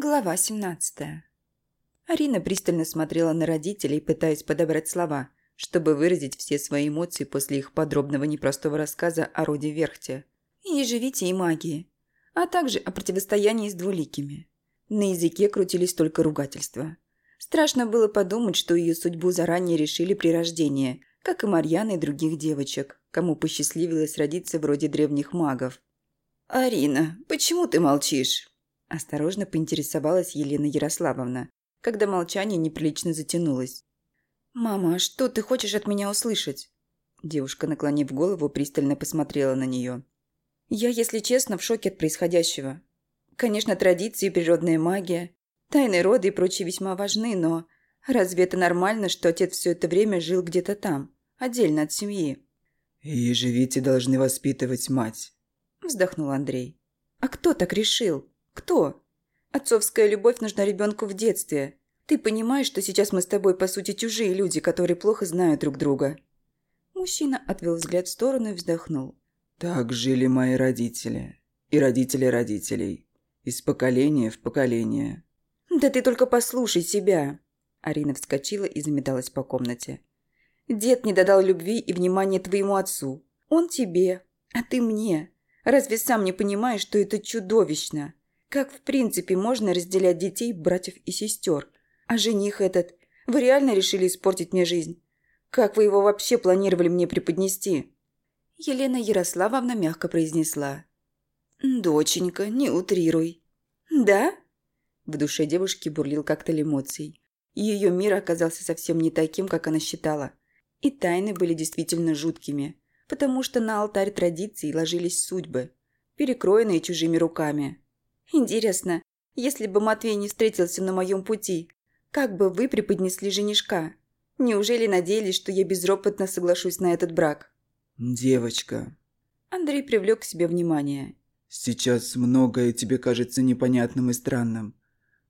Глава 17 Арина пристально смотрела на родителей, пытаясь подобрать слова, чтобы выразить все свои эмоции после их подробного непростого рассказа о роде Верхте, ежевите и магии, а также о противостоянии с двуликими. На языке крутились только ругательства. Страшно было подумать, что ее судьбу заранее решили при рождении, как и Марьяны и других девочек, кому посчастливилось родиться вроде древних магов. «Арина, почему ты молчишь?» Осторожно поинтересовалась Елена Ярославовна, когда молчание неприлично затянулось. «Мама, а что ты хочешь от меня услышать?» Девушка, наклонив голову, пристально посмотрела на нее. «Я, если честно, в шоке от происходящего. Конечно, традиции, природная магия, тайны рода и прочие весьма важны, но разве это нормально, что отец все это время жил где-то там, отдельно от семьи?» «И живите должны воспитывать мать», – вздохнул Андрей. «А кто так решил?» Кто? Отцовская любовь нужна ребенку в детстве. Ты понимаешь, что сейчас мы с тобой, по сути, чужие люди, которые плохо знают друг друга?» Мужчина отвел взгляд в сторону и вздохнул. «Так жили мои родители. И родители родителей. Из поколения в поколение». «Да ты только послушай себя!» Арина вскочила и заметалась по комнате. «Дед не додал любви и внимания твоему отцу. Он тебе, а ты мне. Разве сам не понимаешь, что это чудовищно? Как в принципе можно разделять детей, братьев и сестер? А жених этот? Вы реально решили испортить мне жизнь? Как вы его вообще планировали мне преподнести?» Елена Ярославовна мягко произнесла. «Доченька, не утрируй». «Да?» В душе девушки бурлил коктейль эмоций. Ее мир оказался совсем не таким, как она считала. И тайны были действительно жуткими, потому что на алтарь традиций ложились судьбы, перекроенные чужими руками. Интересно, если бы Матвей не встретился на моем пути, как бы вы преподнесли женишка? Неужели надеялись, что я безропотно соглашусь на этот брак? Девочка. Андрей привлек к себе внимание. Сейчас многое тебе кажется непонятным и странным.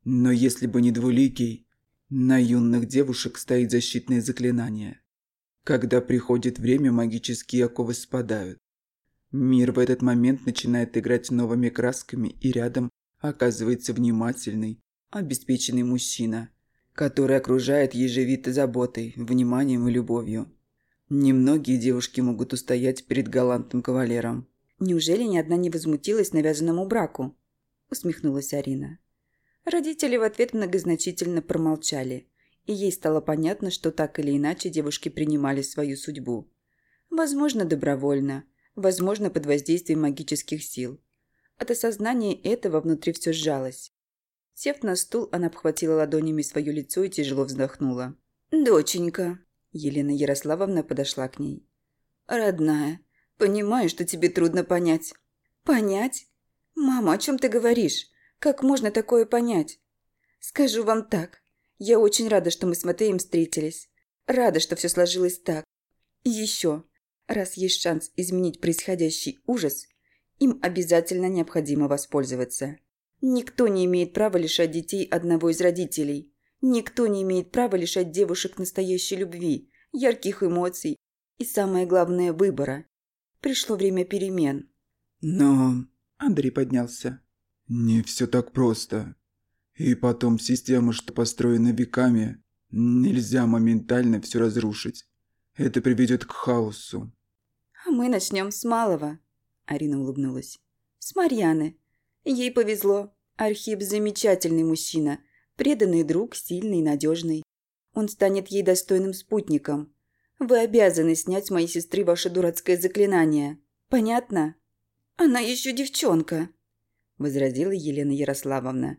Но если бы не двуликий, на юных девушек стоит защитное заклинание. Когда приходит время, магические оковы спадают. Мир в этот момент начинает играть новыми красками, и рядом оказывается внимательный, обеспеченный мужчина, который окружает ежевито заботой, вниманием и любовью. Немногие девушки могут устоять перед галантным кавалером. «Неужели ни одна не возмутилась навязанному браку?» – усмехнулась Арина. Родители в ответ многозначительно промолчали, и ей стало понятно, что так или иначе девушки принимали свою судьбу. Возможно, добровольно – возможно, под воздействием магических сил. От осознания этого внутри все сжалось. Сев на стул, она обхватила ладонями свое лицо и тяжело вздохнула. «Доченька!» Елена Ярославовна подошла к ней. «Родная, понимаю, что тебе трудно понять». «Понять? Мама, о чем ты говоришь? Как можно такое понять?» «Скажу вам так. Я очень рада, что мы с Матеем встретились. Рада, что все сложилось так. И еще. Раз есть шанс изменить происходящий ужас, им обязательно необходимо воспользоваться. Никто не имеет права лишать детей одного из родителей. Никто не имеет права лишать девушек настоящей любви, ярких эмоций и, самое главное, выбора. Пришло время перемен. Но... Андрей поднялся. Не все так просто. И потом система, что построена веками, нельзя моментально все разрушить. Это приведет к хаосу. «А мы начнем с малого», – Арина улыбнулась. «С Марьяны. Ей повезло. Архип – замечательный мужчина, преданный друг, сильный и надежный. Он станет ей достойным спутником. Вы обязаны снять с моей сестры ваше дурацкое заклинание. Понятно?» «Она еще девчонка», – возразила Елена Ярославовна.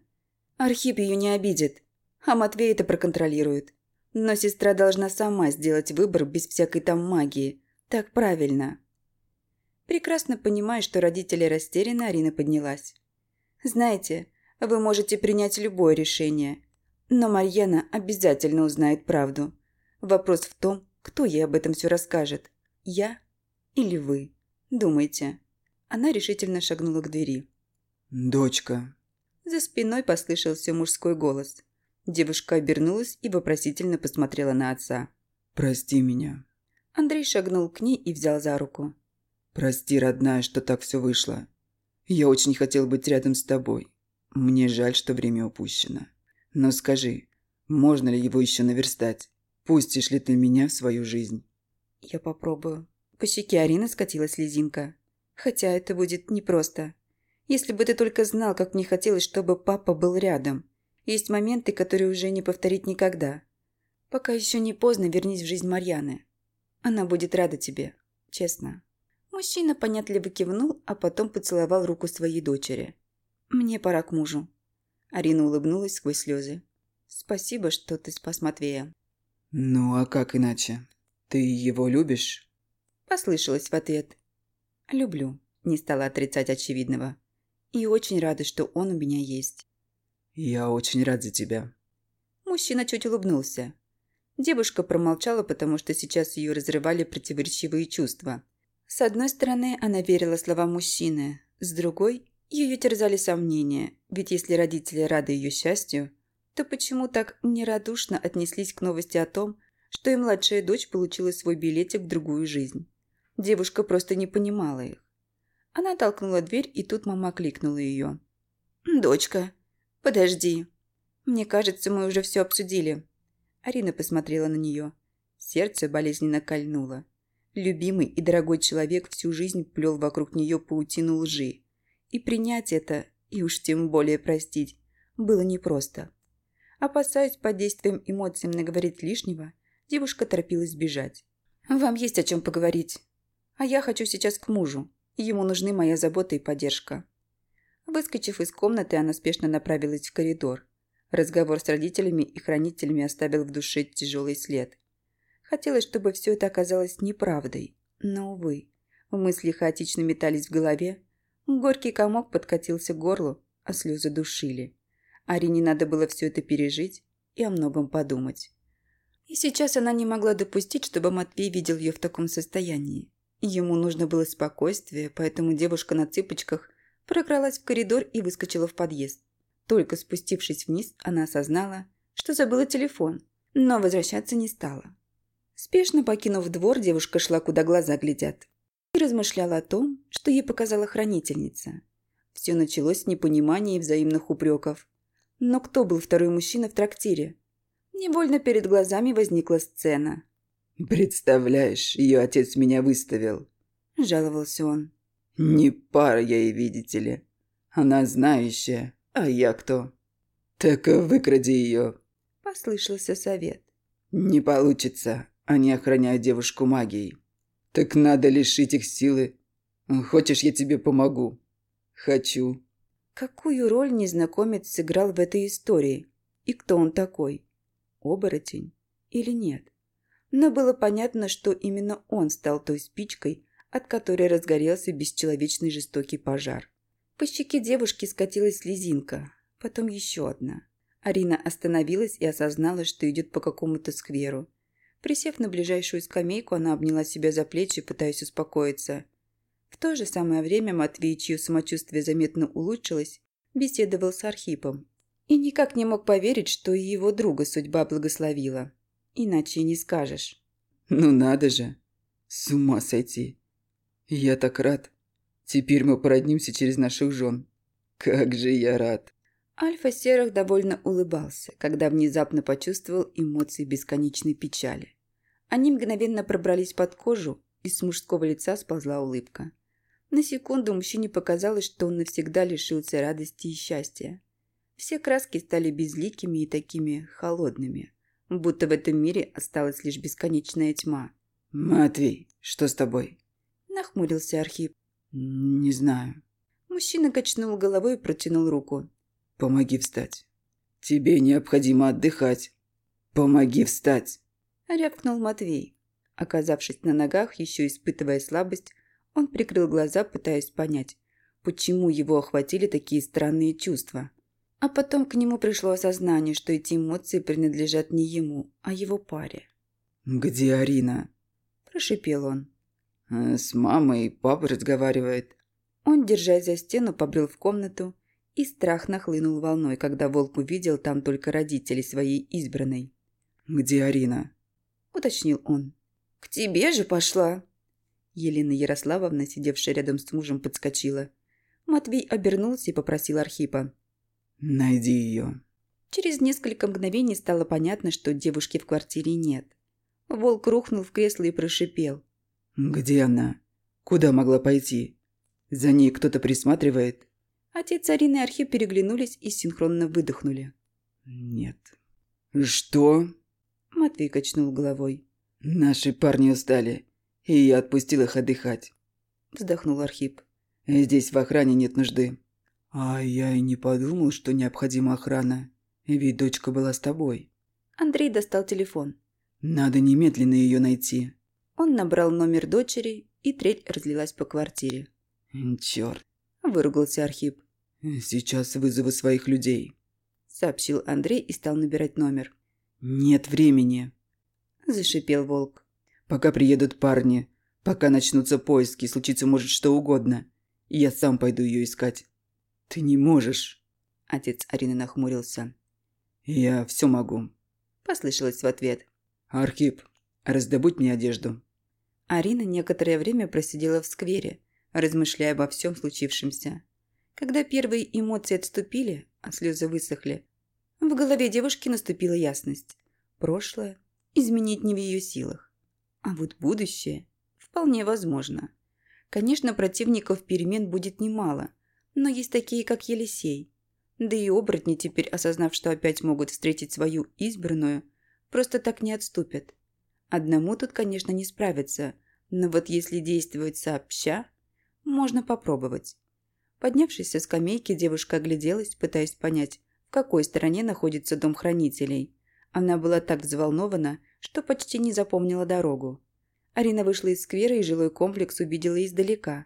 «Архип ее не обидит, а Матвей это проконтролирует. Но сестра должна сама сделать выбор без всякой там магии. Так правильно. Прекрасно понимая, что родители растеряны, Арина поднялась. Знаете, вы можете принять любое решение, но Марьяна обязательно узнает правду. Вопрос в том, кто ей об этом все расскажет. Я или вы? Думайте. Она решительно шагнула к двери. «Дочка». За спиной послышался мужской голос. Девушка обернулась и вопросительно посмотрела на отца. «Прости меня. Андрей шагнул к ней и взял за руку. «Прости, родная, что так все вышло. Я очень хотел быть рядом с тобой. Мне жаль, что время упущено. Но скажи, можно ли его еще наверстать? Пустишь ли ты меня в свою жизнь? Я попробую. По щеке Арины скатилась слезинка. Хотя это будет непросто. Если бы ты только знал, как мне хотелось, чтобы папа был рядом. Есть моменты, которые уже не повторить никогда. Пока еще не поздно, вернись в жизнь Марьяны. Она будет рада тебе. Честно. Мужчина понятливо кивнул, а потом поцеловал руку своей дочери. «Мне пора к мужу». Арина улыбнулась сквозь слезы. «Спасибо, что ты спас Матвея». «Ну а как иначе? Ты его любишь?» Послышалось в ответ. «Люблю», – не стала отрицать очевидного. «И очень рада, что он у меня есть». «Я очень рад за тебя». Мужчина чуть улыбнулся. Девушка промолчала, потому что сейчас ее разрывали противоречивые чувства. С одной стороны, она верила словам мужчины, с другой – ее терзали сомнения, ведь если родители рады ее счастью, то почему так нерадушно отнеслись к новости о том, что и младшая дочь получила свой билетик в другую жизнь? Девушка просто не понимала их. Она толкнула дверь, и тут мама кликнула ее. «Дочка, подожди. Мне кажется, мы уже все обсудили». Арина посмотрела на нее. Сердце болезненно кольнуло. Любимый и дорогой человек всю жизнь плел вокруг нее паутину лжи. И принять это, и уж тем более простить, было непросто. Опасаясь под действием эмоций наговорить лишнего, девушка торопилась бежать. «Вам есть о чем поговорить. А я хочу сейчас к мужу. Ему нужны моя забота и поддержка». Выскочив из комнаты, она спешно направилась в коридор. Разговор с родителями и хранителями оставил в душе тяжелый след. Хотелось, чтобы все это оказалось неправдой. Но, увы, мысли хаотично метались в голове. Горький комок подкатился к горлу, а слезы душили. Арине надо было все это пережить и о многом подумать. И сейчас она не могла допустить, чтобы Матвей видел ее в таком состоянии. Ему нужно было спокойствие, поэтому девушка на цыпочках прокралась в коридор и выскочила в подъезд. Только спустившись вниз, она осознала, что забыла телефон, но возвращаться не стала. Спешно покинув двор, девушка шла, куда глаза глядят. И размышляла о том, что ей показала хранительница. Все началось с непонимания и взаимных упреков. Но кто был второй мужчина в трактире? Невольно перед глазами возникла сцена. «Представляешь, ее отец меня выставил», – жаловался он. «Не пара я ей, видите ли. Она знающая, а я кто?» «Так выкради ее», – послышался совет. «Не получится. Они охраняют девушку магией. Так надо лишить их силы. Хочешь, я тебе помогу? Хочу. Какую роль незнакомец сыграл в этой истории? И кто он такой? Оборотень или нет? Но было понятно, что именно он стал той спичкой, от которой разгорелся бесчеловечный жестокий пожар. По щеке девушки скатилась слезинка, потом еще одна. Арина остановилась и осознала, что идет по какому-то скверу. Присев на ближайшую скамейку, она обняла себя за плечи, пытаясь успокоиться. В то же самое время Матвей, чье самочувствие заметно улучшилось, беседовал с Архипом. И никак не мог поверить, что и его друга судьба благословила. Иначе не скажешь. «Ну надо же! С ума сойти! Я так рад! Теперь мы породнимся через наших жен. Как же я рад!» Альфа Серых довольно улыбался, когда внезапно почувствовал эмоции бесконечной печали. Они мгновенно пробрались под кожу, и с мужского лица сползла улыбка. На секунду мужчине показалось, что он навсегда лишился радости и счастья. Все краски стали безликими и такими холодными, будто в этом мире осталась лишь бесконечная тьма. «Матвей, что с тобой?» Нахмурился Архип. «Не знаю». Мужчина качнул головой и протянул руку. Помоги встать. Тебе необходимо отдыхать. Помоги встать. Рявкнул Матвей. Оказавшись на ногах, еще испытывая слабость, он прикрыл глаза, пытаясь понять, почему его охватили такие странные чувства. А потом к нему пришло осознание, что эти эмоции принадлежат не ему, а его паре. «Где Арина?» – прошипел он. «Э, «С мамой и папой разговаривает». Он, держась за стену, побрел в комнату и страх нахлынул волной, когда волк увидел там только родителей своей избранной. «Где Арина?» – уточнил он. «К тебе же пошла!» Елена Ярославовна, сидевшая рядом с мужем, подскочила. Матвей обернулся и попросил Архипа. Найди ее. Через несколько мгновений стало понятно, что девушки в квартире нет. Волк рухнул в кресло и прошипел. Где она? Куда могла пойти? За ней кто-то присматривает? Отец Арины и Архип переглянулись и синхронно выдохнули. Нет. Что? Матвей качнул головой. Наши парни устали, и я отпустил их отдыхать. Вздохнул Архип. Здесь в охране нет нужды. А я и не подумал, что необходима охрана, ведь дочка была с тобой. Андрей достал телефон. Надо немедленно ее найти. Он набрал номер дочери, и трель разлилась по квартире. Черт. Выругался Архип. Сейчас вызову своих людей. Сообщил Андрей и стал набирать номер. Нет времени. Зашипел волк. Пока приедут парни, пока начнутся поиски, случится может что угодно. Я сам пойду ее искать. Ты не можешь. Отец Арины нахмурился. Я все могу. Послышалось в ответ. Архип, раздобудь мне одежду. Арина некоторое время просидела в сквере, размышляя обо всем случившемся. Когда первые эмоции отступили, а слезы высохли, в голове девушки наступила ясность. Прошлое изменить не в ее силах. А вот будущее вполне возможно. Конечно, противников перемен будет немало, но есть такие, как Елисей. Да и оборотни теперь, осознав, что опять могут встретить свою избранную, просто так не отступят. Одному тут, конечно, не справиться, но вот если действовать сообща, можно попробовать. Поднявшись со скамейки, девушка огляделась, пытаясь понять, в какой стороне находится дом хранителей. Она была так взволнована, что почти не запомнила дорогу. Арина вышла из сквера и жилой комплекс увидела издалека.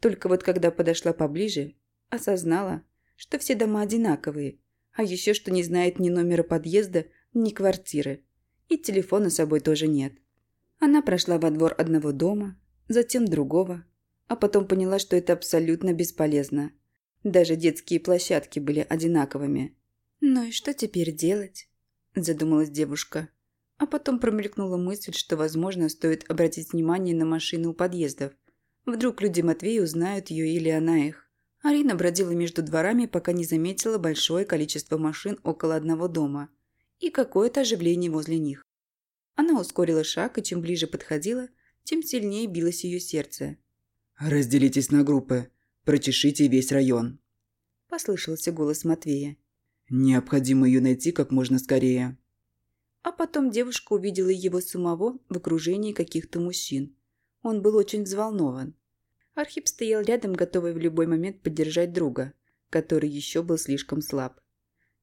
Только вот когда подошла поближе, осознала, что все дома одинаковые, а еще что не знает ни номера подъезда, ни квартиры. И телефона с собой тоже нет. Она прошла во двор одного дома, затем другого, а потом поняла, что это абсолютно бесполезно. Даже детские площадки были одинаковыми. «Ну и что теперь делать?» – задумалась девушка. А потом промелькнула мысль, что, возможно, стоит обратить внимание на машины у подъездов. Вдруг люди Матвея узнают ее или она их. Арина бродила между дворами, пока не заметила большое количество машин около одного дома – и какое-то оживление возле них. Она ускорила шаг, и чем ближе подходила, тем сильнее билось ее сердце. «Разделитесь на группы. Прочешите весь район», – послышался голос Матвея. «Необходимо ее найти как можно скорее». А потом девушка увидела его самого в окружении каких-то мужчин. Он был очень взволнован. Архип стоял рядом, готовый в любой момент поддержать друга, который еще был слишком слаб.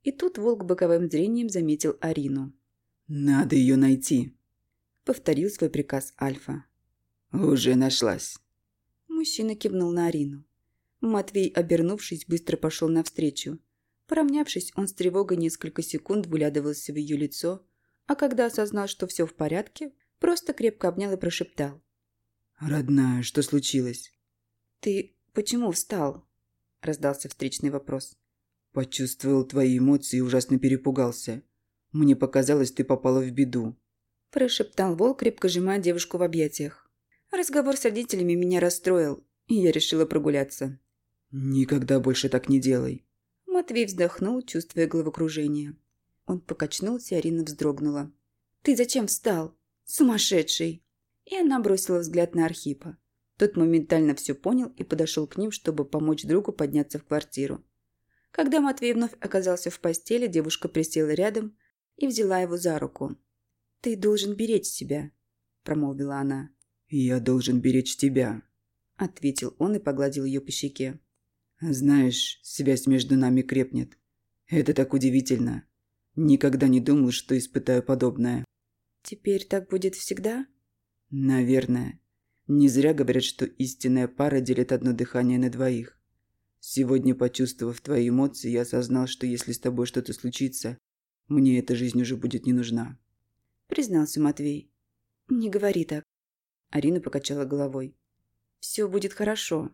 И тут волк боковым зрением заметил Арину. «Надо ее найти», — повторил свой приказ Альфа. «Уже нашлась». Мужчина кивнул на Арину. Матвей, обернувшись, быстро пошел навстречу. Поравнявшись, он с тревогой несколько секунд выглядывался в ее лицо, а когда осознал, что все в порядке, просто крепко обнял и прошептал. «Родная, что случилось?» «Ты почему встал?» – раздался встречный вопрос. Почувствовал твои эмоции и ужасно перепугался. Мне показалось, ты попала в беду. Прошептал волк, крепко сжимая девушку в объятиях. Разговор с родителями меня расстроил, и я решила прогуляться. Никогда больше так не делай. Матвей вздохнул, чувствуя головокружение. Он покачнулся, и Арина вздрогнула. «Ты зачем встал? Сумасшедший!» И она бросила взгляд на Архипа. Тот моментально все понял и подошел к ним, чтобы помочь другу подняться в квартиру. Когда Матвей вновь оказался в постели, девушка присела рядом и взяла его за руку. «Ты должен беречь себя», – промолвила она. «Я должен беречь тебя», – ответил он и погладил ее по щеке. «Знаешь, связь между нами крепнет. Это так удивительно. Никогда не думал, что испытаю подобное». «Теперь так будет всегда?» «Наверное. Не зря говорят, что истинная пара делит одно дыхание на двоих. Сегодня, почувствовав твои эмоции, я осознал, что если с тобой что-то случится, мне эта жизнь уже будет не нужна. Признался Матвей. Не говори так. Арина покачала головой. Все будет хорошо.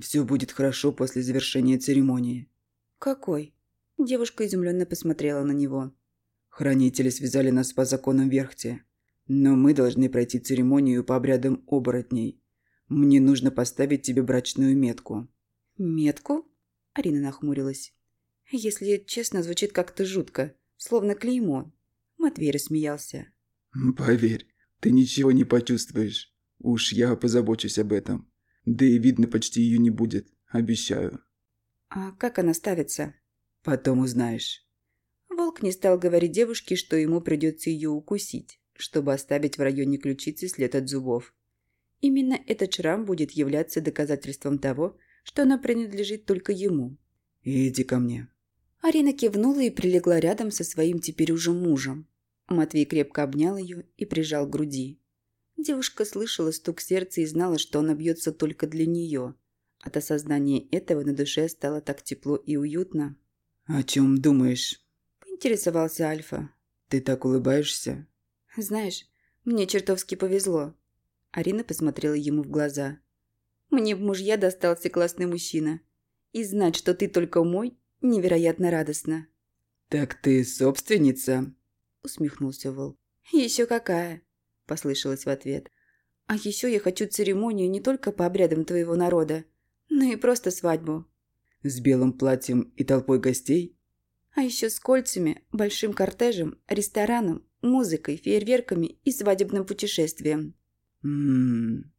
Все будет хорошо после завершения церемонии. Какой? Девушка изумленно посмотрела на него. Хранители связали нас по законам Верхте. Но мы должны пройти церемонию по обрядам оборотней. Мне нужно поставить тебе брачную метку. «Метку?» – Арина нахмурилась. Если честно, звучит как-то жутко, словно клеймо. Матвей рассмеялся. «Поверь, ты ничего не почувствуешь. Уж я позабочусь об этом. Да и видно, почти ее не будет, обещаю». «А как она ставится?» «Потом узнаешь». Волк не стал говорить девушке, что ему придется ее укусить, чтобы оставить в районе ключицы след от зубов. Именно этот шрам будет являться доказательством того, что она принадлежит только ему. «Иди ко мне». Арина кивнула и прилегла рядом со своим теперь уже мужем. Матвей крепко обнял ее и прижал к груди. Девушка слышала стук сердца и знала, что он бьется только для нее. От осознания этого на душе стало так тепло и уютно. «О чем думаешь?» – поинтересовался Альфа. «Ты так улыбаешься?» «Знаешь, мне чертовски повезло». Арина посмотрела ему в глаза. «Мне в мужья достался классный мужчина. И знать, что ты только мой, невероятно радостно». «Так ты собственница?» – усмехнулся Вол. «Еще какая!» – послышалось в ответ. «А еще я хочу церемонию не только по обрядам твоего народа, но и просто свадьбу». «С белым платьем и толпой гостей?» «А еще с кольцами, большим кортежем, рестораном, музыкой, фейерверками и свадебным путешествием». «М-м-м»,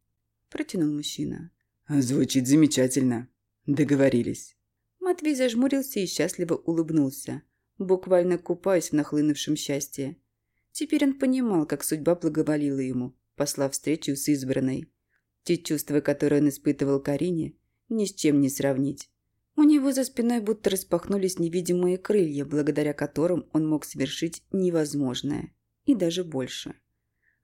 протянул мужчина. «Звучит замечательно. Договорились». Матвей зажмурился и счастливо улыбнулся буквально купаясь в нахлынувшем счастье. Теперь он понимал, как судьба благоволила ему, послав встречу с избранной. Те чувства, которые он испытывал Карине, ни с чем не сравнить. У него за спиной будто распахнулись невидимые крылья, благодаря которым он мог совершить невозможное. И даже больше.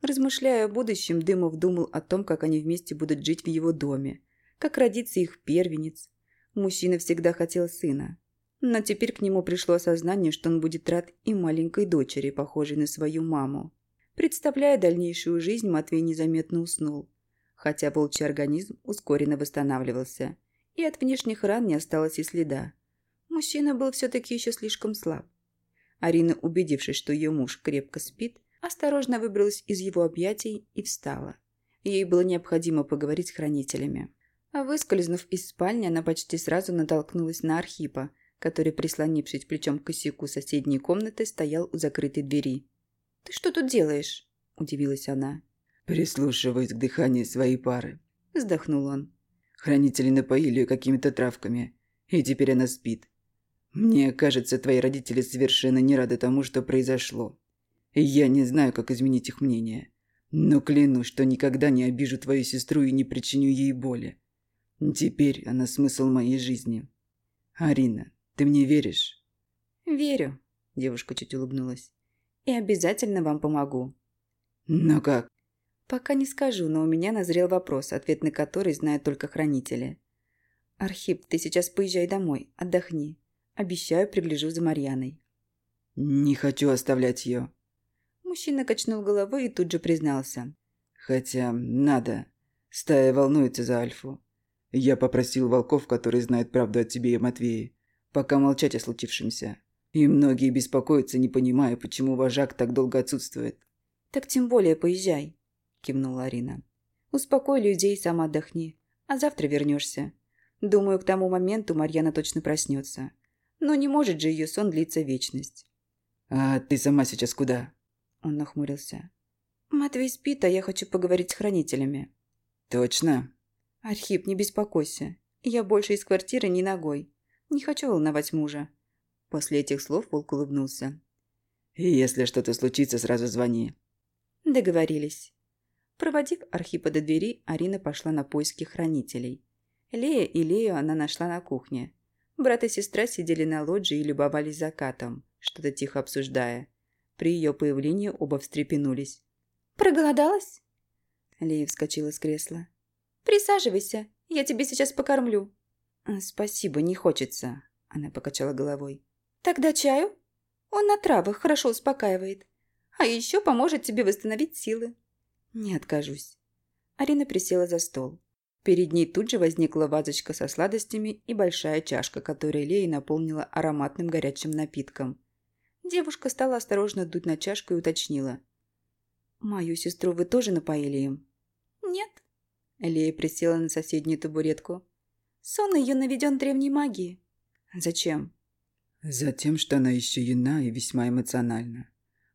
Размышляя о будущем, Дымов думал о том, как они вместе будут жить в его доме, как родится их первенец. Мужчина всегда хотел сына. Но теперь к нему пришло осознание, что он будет рад и маленькой дочери, похожей на свою маму. Представляя дальнейшую жизнь, Матвей незаметно уснул. Хотя волчий организм ускоренно восстанавливался. И от внешних ран не осталось и следа. Мужчина был все-таки еще слишком слаб. Арина, убедившись, что ее муж крепко спит, осторожно выбралась из его объятий и встала. Ей было необходимо поговорить с хранителями. А выскользнув из спальни, она почти сразу натолкнулась на Архипа, который, прислонившись плечом к косяку соседней комнаты, стоял у закрытой двери. «Ты что тут делаешь?» – удивилась она. «Прислушиваюсь к дыханию своей пары», – вздохнул он. «Хранители напоили ее какими-то травками, и теперь она спит. Мне кажется, твои родители совершенно не рады тому, что произошло. Я не знаю, как изменить их мнение. Но клянусь, что никогда не обижу твою сестру и не причиню ей боли. Теперь она смысл моей жизни. Арина, ты мне веришь?» «Верю», – девушка чуть улыбнулась. «И обязательно вам помогу». «Но как?» «Пока не скажу, но у меня назрел вопрос, ответ на который знают только хранители». «Архип, ты сейчас поезжай домой, отдохни. Обещаю, пригляжу за Марьяной». «Не хочу оставлять ее». Мужчина качнул головой и тут же признался. «Хотя надо. Стая волнуется за Альфу. Я попросил волков, которые знают правду о тебе и Матвее, пока молчать о случившемся. И многие беспокоятся, не понимая, почему вожак так долго отсутствует. «Так тем более поезжай», – кивнула Арина. «Успокой людей, сам отдохни, а завтра вернешься. Думаю, к тому моменту Марьяна точно проснется. Но не может же ее сон длиться вечность». «А ты сама сейчас куда?» Он нахмурился. «Матвей спит, а я хочу поговорить с хранителями». «Точно?» «Архип, не беспокойся. Я больше из квартиры ни ногой. Не хочу волновать мужа». После этих слов волк улыбнулся. «И если что-то случится, сразу звони». Договорились. Проводив Архипа до двери, Арина пошла на поиски хранителей. Лея и Лею она нашла на кухне. Брат и сестра сидели на лоджии и любовались закатом, что-то тихо обсуждая. При ее появлении оба встрепенулись. «Проголодалась?» Лея вскочила с кресла. «Присаживайся, я тебе сейчас покормлю». «Спасибо, не хочется», – она покачала головой. «Тогда чаю? Он на травах хорошо успокаивает. А еще поможет тебе восстановить силы». «Не откажусь». Арина присела за стол. Перед ней тут же возникла вазочка со сладостями и большая чашка, которую Лея наполнила ароматным горячим напитком. Девушка стала осторожно дуть на чашку и уточнила. «Мою сестру вы тоже напоили им?» «Нет». Лея присела на соседнюю табуретку. Сон ее наведен древней магией. Зачем? Затем, что она еще юна и весьма эмоциональна.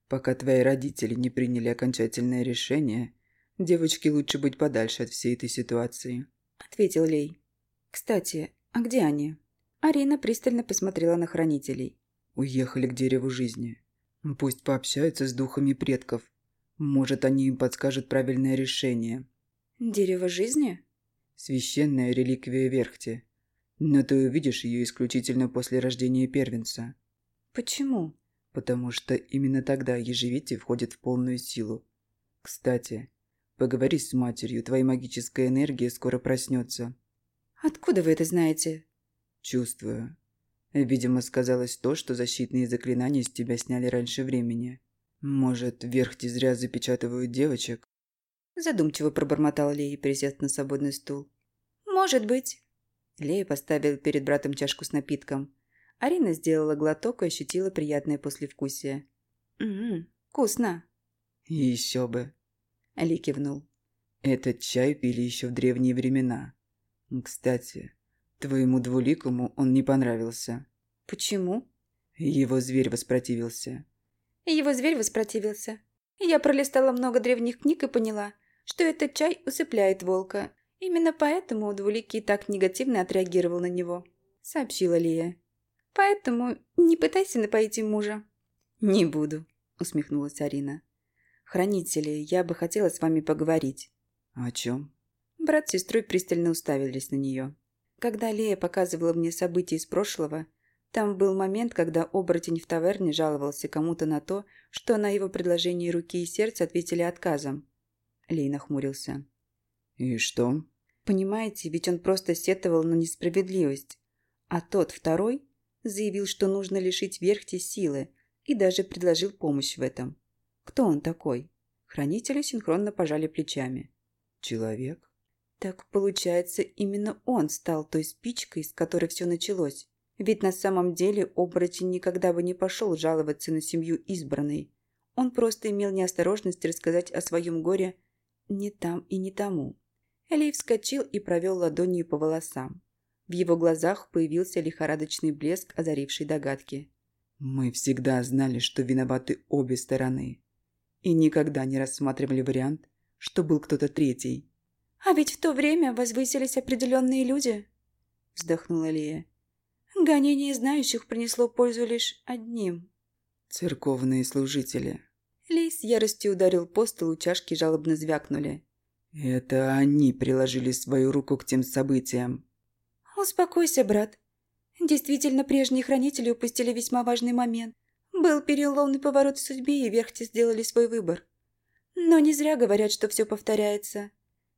Пока твои родители не приняли окончательное решение, девочке лучше быть подальше от всей этой ситуации. Ответил Лей. Кстати, а где они? Арина пристально посмотрела на хранителей. Уехали к дереву жизни. Пусть пообщаются с духами предков. Может, они им подскажут правильное решение. Дерево жизни? Священная реликвия Верхти. Но ты увидишь ее исключительно после рождения первенца. Почему? Потому что именно тогда ежевитие входит в полную силу. Кстати, поговори с матерью, твоя магическая энергия скоро проснется. Откуда вы это знаете? Чувствую. Видимо, сказалось то, что защитные заклинания с тебя сняли раньше времени. Может, верхти зря запечатывают девочек? Задумчиво пробормотал Лея, присев на свободный стул. Может быть. Лея поставил перед братом чашку с напитком. Арина сделала глоток и ощутила приятное послевкусие. «Угу, вкусно». «Еще бы». Али кивнул. «Этот чай пили еще в древние времена. Кстати, твоему двуликому он не понравился». «Почему?» Его зверь воспротивился. Его зверь воспротивился. Я пролистала много древних книг и поняла, что этот чай усыпляет волка, Именно поэтому Двуликий так негативно отреагировал на него, сообщила Лия. Поэтому не пытайся напоить им мужа. Не буду, усмехнулась Арина. Хранители, я бы хотела с вами поговорить. О чем? Брат с сестрой пристально уставились на нее. Когда Лея показывала мне события из прошлого, там был момент, когда оборотень в таверне жаловался кому-то на то, что на его предложение руки и сердца ответили отказом. Лей нахмурился. «И что?» Понимаете, ведь он просто сетовал на несправедливость. А тот, второй, заявил, что нужно лишить Верхти силы и даже предложил помощь в этом. Кто он такой? Хранители синхронно пожали плечами. Человек? Так получается, именно он стал той спичкой, с которой все началось. Ведь на самом деле оборотень никогда бы не пошел жаловаться на семью избранной. Он просто имел неосторожность рассказать о своем горе не там и не тому. Элей вскочил и провел ладонью по волосам. В его глазах появился лихорадочный блеск, озаривший догадки. «Мы всегда знали, что виноваты обе стороны. И никогда не рассматривали вариант, что был кто-то третий». «А ведь в то время возвысились определенные люди», — вздохнула Лия. «Гонение знающих принесло пользу лишь одним». «Церковные служители». Лей с яростью ударил по столу, чашки жалобно звякнули. Это они приложили свою руку к тем событиям. Успокойся, брат. Действительно, прежние хранители упустили весьма важный момент. Был переломный поворот в судьбе, и Верхти сделали свой выбор. Но не зря говорят, что все повторяется.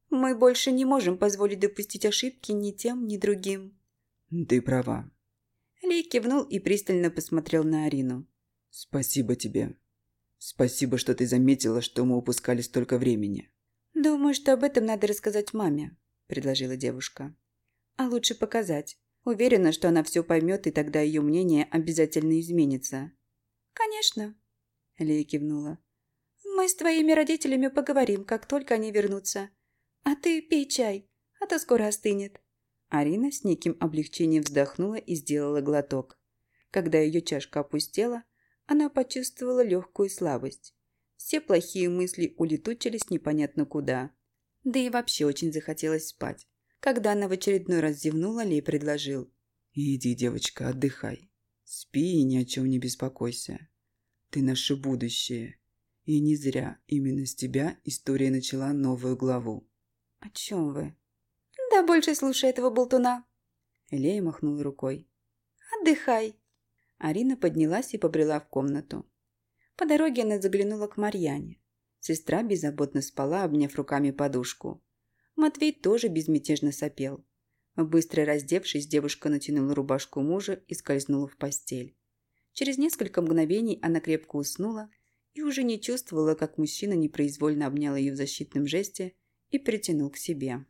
Мы больше не можем позволить допустить ошибки ни тем, ни другим. Ты права. Ли кивнул и пристально посмотрел на Арину. Спасибо тебе. Спасибо, что ты заметила, что мы упускали столько времени. «Думаю, что об этом надо рассказать маме», – предложила девушка. «А лучше показать. Уверена, что она все поймет, и тогда ее мнение обязательно изменится». «Конечно», – Лия кивнула. «Мы с твоими родителями поговорим, как только они вернутся. А ты пей чай, а то скоро остынет». Арина с неким облегчением вздохнула и сделала глоток. Когда ее чашка опустела, она почувствовала легкую слабость. Все плохие мысли улетучились непонятно куда. Да и вообще очень захотелось спать. Когда она в очередной раз зевнула, Лей предложил. «Иди, девочка, отдыхай. Спи и ни о чем не беспокойся. Ты наше будущее. И не зря именно с тебя история начала новую главу». «О чем вы?» «Да больше слушай этого болтуна». Лея махнула рукой. «Отдыхай». Арина поднялась и побрела в комнату. По дороге она заглянула к Марьяне. Сестра беззаботно спала, обняв руками подушку. Матвей тоже безмятежно сопел. Быстро раздевшись, девушка натянула рубашку мужа и скользнула в постель. Через несколько мгновений она крепко уснула и уже не чувствовала, как мужчина непроизвольно обнял ее в защитном жесте и притянул к себе.